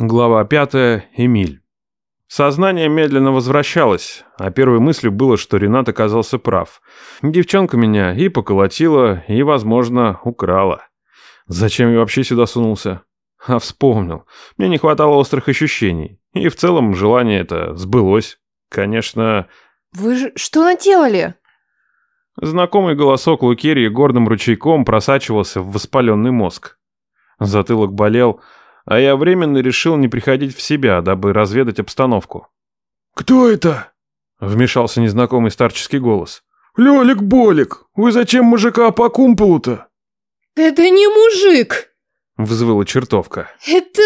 Глава 5. Эмиль. Сознание медленно возвращалось, а первой мыслью было, что Ренат оказался прав. Девчонка меня и поколотила, и, возможно, украла. Зачем я вообще сюда сунулся? А вспомнил. Мне не хватало острых ощущений. И в целом желание это сбылось. Конечно... Вы же что наделали? Знакомый голосок Лукерии гордым ручейком просачивался в воспаленный мозг. Затылок болел, а я временно решил не приходить в себя, дабы разведать обстановку. «Кто это?» — вмешался незнакомый старческий голос. «Лёлик-болик, вы зачем мужика по кумполу-то?» «Это не мужик!» — взвыла чертовка. «Это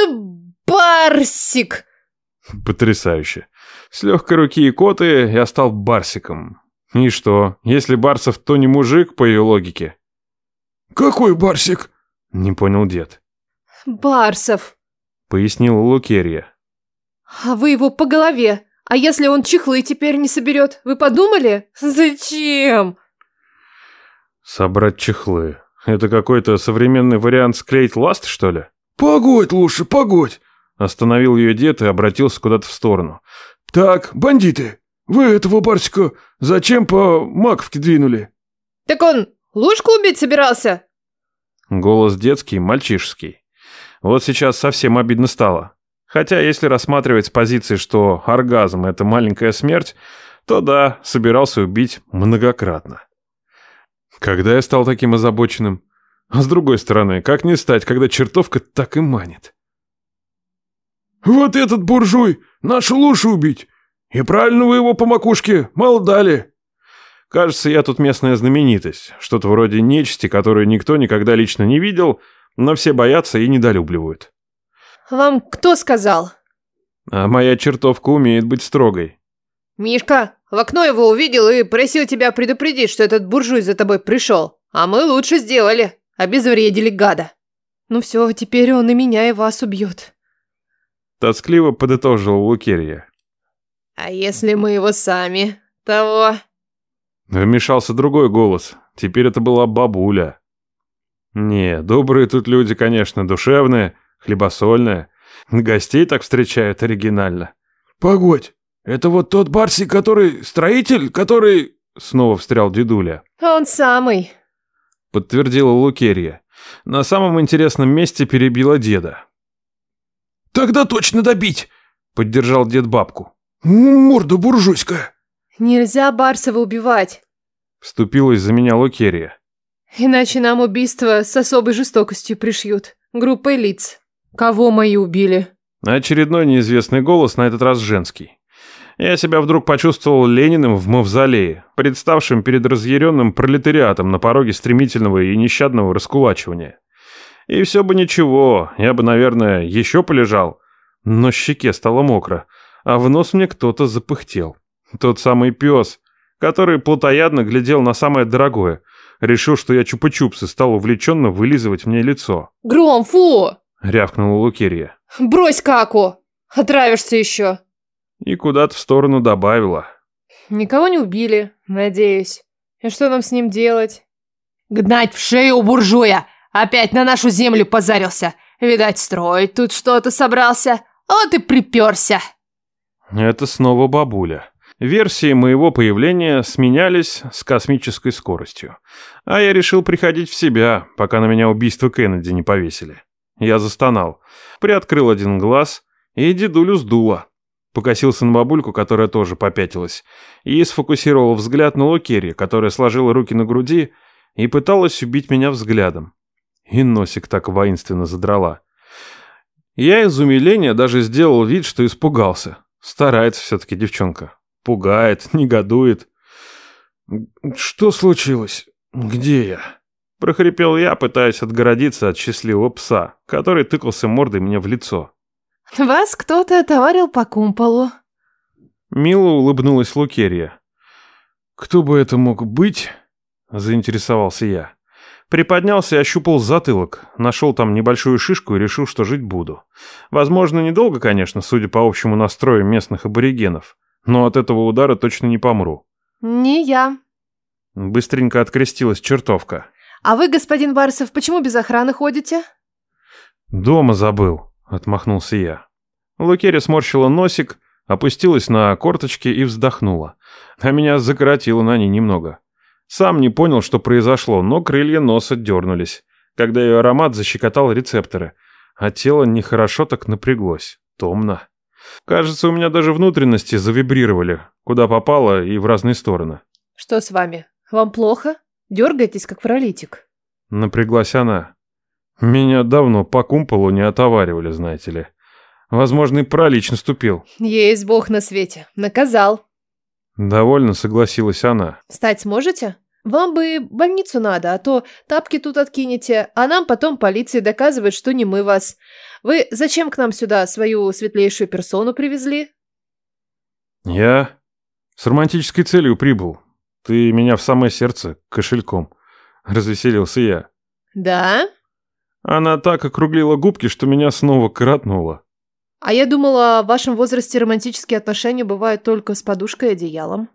барсик!» Потрясающе. С легкой руки и коты я стал барсиком. И что, если Барсов, то не мужик, по ее логике? «Какой барсик?» — не понял дед. Барсов, пояснила Лукерья. А вы его по голове. А если он чехлы теперь не соберет? Вы подумали? Зачем? Собрать чехлы. Это какой-то современный вариант склеить ласт, что ли? Погодь лучше, погодь. Остановил ее дед и обратился куда-то в сторону. Так, бандиты, вы этого Барсика зачем по маковке двинули? Так он лужку убить собирался? Голос детский, мальчишеский. Вот сейчас совсем обидно стало. Хотя, если рассматривать с позиции, что оргазм – это маленькая смерть, то да, собирался убить многократно. Когда я стал таким озабоченным? А с другой стороны, как не стать, когда чертовка так и манит? «Вот этот буржуй! Нашу лучше убить! И правильно вы его по макушке мало дали!» Кажется, я тут местная знаменитость, что-то вроде нечисти, которую никто никогда лично не видел – но все боятся и недолюбливают. Вам кто сказал? А моя чертовка умеет быть строгой. Мишка, в окно его увидел и просил тебя предупредить, что этот буржуй за тобой пришел. А мы лучше сделали. Обезвредили гада. Ну все, теперь он и меня, и вас убьет. Тоскливо подытожила Лукерья. А если мы его сами того? Вмешался другой голос. Теперь это была бабуля. Не, добрые тут люди, конечно, душевные, хлебосольные. Гостей так встречают оригинально. Погодь, это вот тот Барси, который строитель, который... Снова встрял дедуля. Он самый. Подтвердила Лукерья. На самом интересном месте перебила деда. Тогда точно добить, поддержал дед бабку. Морда буржуйская. Нельзя Барсова убивать. Вступилась за меня Лукерья. Иначе нам убийство с особой жестокостью пришьют. Группой лиц. Кого мои убили? Очередной неизвестный голос, на этот раз женский. Я себя вдруг почувствовал Лениным в мавзолее, представшим перед разъяренным пролетариатом на пороге стремительного и нещадного раскулачивания. И все бы ничего, я бы, наверное, еще полежал. Но щеке стало мокро, а в нос мне кто-то запыхтел. Тот самый пес, который плотоядно глядел на самое дорогое – Решил, что я чупа-чупс и стал увлеченно вылизывать мне лицо. «Гром, фу!» — рявкнула Лукерья. «Брось каку! Отравишься еще!» И куда-то в сторону добавила. «Никого не убили, надеюсь. И что нам с ним делать?» «Гнать в шею буржуя! Опять на нашу землю позарился! Видать, строить тут что-то собрался! Вот и приперся!» Это снова бабуля. Версии моего появления сменялись с космической скоростью. А я решил приходить в себя, пока на меня убийство Кеннеди не повесили. Я застонал, приоткрыл один глаз и дедулю сдуло. Покосился на бабульку, которая тоже попятилась, и сфокусировал взгляд на Лукерри, которая сложила руки на груди и пыталась убить меня взглядом. И носик так воинственно задрала. Я из умиления даже сделал вид, что испугался. Старается все-таки девчонка. Пугает, негодует. «Что случилось? Где я?» Прохрипел я, пытаясь отгородиться от счастливого пса, который тыкался мордой мне в лицо. «Вас кто-то отоварил по кумполу». Мило улыбнулась Лукерья. «Кто бы это мог быть?» – заинтересовался я. Приподнялся и ощупал затылок, нашел там небольшую шишку и решил, что жить буду. Возможно, недолго, конечно, судя по общему настрою местных аборигенов но от этого удара точно не помру. Не я. Быстренько открестилась чертовка. А вы, господин Барсов, почему без охраны ходите? Дома забыл, отмахнулся я. Лукерия сморщила носик, опустилась на корточки и вздохнула. А меня закоротило на ней немного. Сам не понял, что произошло, но крылья носа дернулись, когда ее аромат защекотал рецепторы, а тело нехорошо так напряглось, томно. Кажется, у меня даже внутренности завибрировали, куда попало и в разные стороны. Что с вами? Вам плохо? Дергаетесь, как паралитик. Напряглась она. Меня давно по кумполу не отоваривали, знаете ли. Возможно, и пролич наступил. Есть бог на свете. Наказал. Довольно согласилась она. Встать сможете? Вам бы больницу надо, а то тапки тут откинете, а нам потом полиции доказывать, что не мы вас. Вы зачем к нам сюда свою светлейшую персону привезли? Я с романтической целью прибыл. Ты меня в самое сердце кошельком. Развеселился я. Да? Она так округлила губки, что меня снова коротнуло. А я думала, в вашем возрасте романтические отношения бывают только с подушкой и одеялом.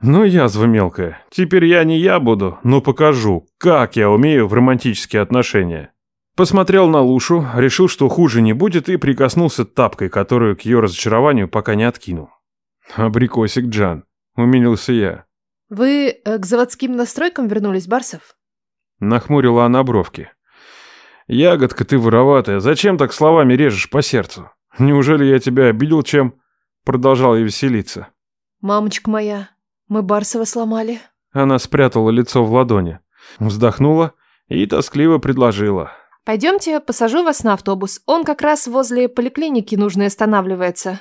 Ну, язва мелкая. Теперь я не я буду, но покажу, как я умею в романтические отношения. Посмотрел на Лушу, решил, что хуже не будет, и прикоснулся тапкой, которую к ее разочарованию пока не откинул. Абрикосик Джан. Умилился я. Вы э, к заводским настройкам вернулись, Барсов? Нахмурила она бровки. Ягодка ты вороватая, зачем так словами режешь по сердцу? Неужели я тебя обидел чем? Продолжал я веселиться. Мамочка моя, мы Барсова сломали. Она спрятала лицо в ладони, вздохнула и тоскливо предложила. Пойдемте, посажу вас на автобус. Он как раз возле поликлиники нужный останавливается.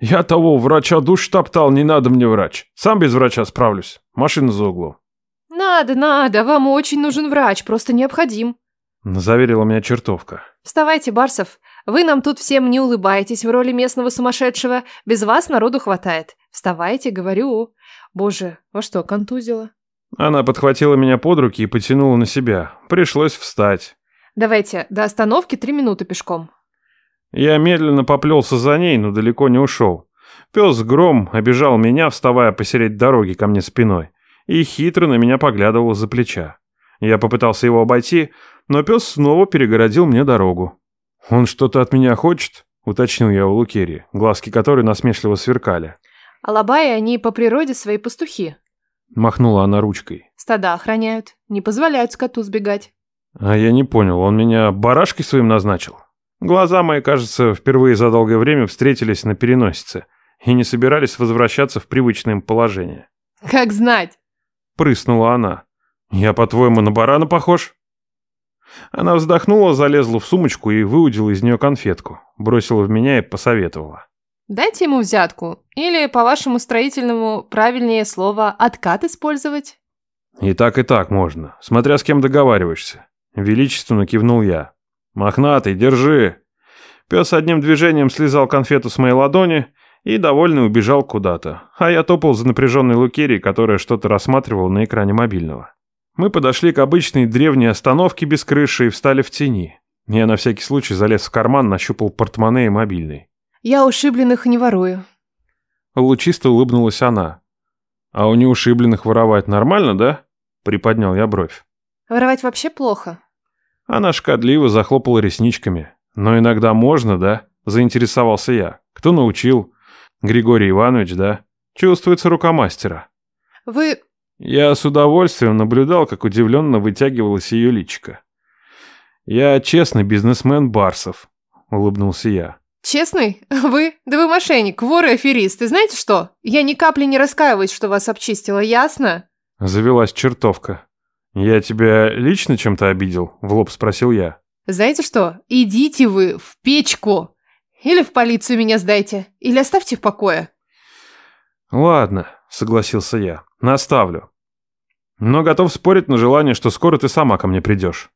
Я того врача душ топтал, не надо мне врач. Сам без врача справлюсь. Машина за углом. Надо, надо, вам очень нужен врач, просто необходим. Заверила меня чертовка. Вставайте, Барсов. Вы нам тут всем не улыбаетесь в роли местного сумасшедшего. Без вас народу хватает. Вставайте, говорю. Боже, во что, контузила? Она подхватила меня под руки и потянула на себя. Пришлось встать. Давайте, до остановки три минуты пешком. Я медленно поплелся за ней, но далеко не ушел. Пес Гром обижал меня, вставая посередь дороги ко мне спиной, и хитро на меня поглядывал за плеча. Я попытался его обойти, но пес снова перегородил мне дорогу. «Он что-то от меня хочет?» — уточнил я у Лукерии, глазки которой насмешливо сверкали. Алабаи, они по природе свои пастухи. Махнула она ручкой. Стада охраняют, не позволяют скоту сбегать. А я не понял, он меня барашкой своим назначил? Глаза мои, кажется, впервые за долгое время встретились на переносице и не собирались возвращаться в привычное им положение. «Как знать!» — прыснула она. «Я, по-твоему, на барана похож?» Она вздохнула, залезла в сумочку и выудила из нее конфетку, бросила в меня и посоветовала. Дайте ему взятку. Или, по вашему строительному, правильнее слово «откат» использовать. И так, и так можно, смотря с кем договариваешься. Величественно кивнул я. «Мохнатый, держи!» Пес одним движением слезал конфету с моей ладони и, довольный, убежал куда-то, а я топал за напряженной Лукерией, которая что-то рассматривала на экране мобильного. Мы подошли к обычной древней остановке без крыши и встали в тени. Я на всякий случай залез в карман, нащупал портмоне и мобильный. «Я ушибленных не ворую». Лучисто улыбнулась она. «А у неушибленных воровать нормально, да?» Приподнял я бровь. «Воровать вообще плохо». Она шкодливо захлопала ресничками. «Но иногда можно, да?» Заинтересовался я. «Кто научил?» «Григорий Иванович, да?» Чувствуется рука мастера. «Вы Я с удовольствием наблюдал, как удивленно вытягивалась ее личико. «Я честный бизнесмен Барсов», — улыбнулся я. Честный? Вы? Да вы мошенник, вор и аферист. И знаете что? Я ни капли не раскаиваюсь, что вас обчистила, ясно?» Завелась чертовка. «Я тебя лично чем-то обидел?» — в лоб спросил я. «Знаете что? Идите вы в печку. Или в полицию меня сдайте. Или оставьте в покое». «Ладно», — согласился я. «Наставлю. Но готов спорить на желание, что скоро ты сама ко мне придешь».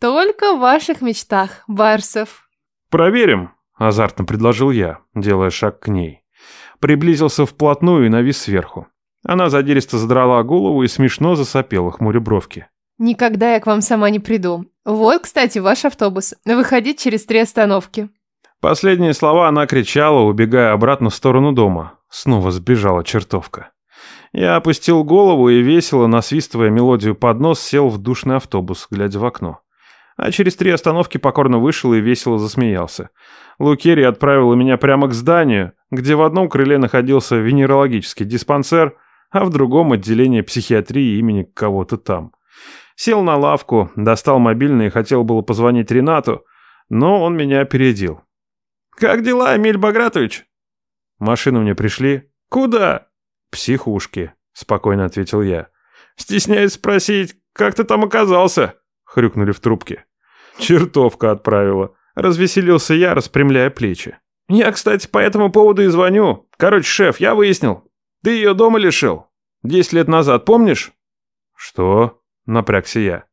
«Только в ваших мечтах, Барсов». «Проверим», — азартно предложил я, делая шаг к ней. Приблизился вплотную и навис сверху. Она задиристо задрала голову и смешно засопела, хмуря бровки. «Никогда я к вам сама не приду. Вот, кстати, ваш автобус. Выходить через три остановки». Последние слова она кричала, убегая обратно в сторону дома. Снова сбежала чертовка. Я опустил голову и весело, насвистывая мелодию под нос, сел в душный автобус, глядя в окно. А через три остановки покорно вышел и весело засмеялся. Лукерия отправила меня прямо к зданию, где в одном крыле находился венерологический диспансер, а в другом отделение психиатрии имени кого-то там. Сел на лавку, достал мобильный и хотел было позвонить Ренату, но он меня опередил. «Как дела, Эмиль Багратович?» «Машины мне пришли». «Куда?» «Психушки», — спокойно ответил я. «Стесняюсь спросить, как ты там оказался?» — хрюкнули в трубке. «Чертовка отправила». Развеселился я, распрямляя плечи. «Я, кстати, по этому поводу и звоню. Короче, шеф, я выяснил. Ты ее дома лишил. Десять лет назад, помнишь?» «Что?» — напрягся я.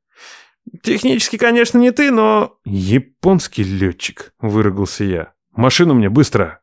«Технически, конечно, не ты, но...» «Японский летчик», — выругался я. «Машину мне быстро!»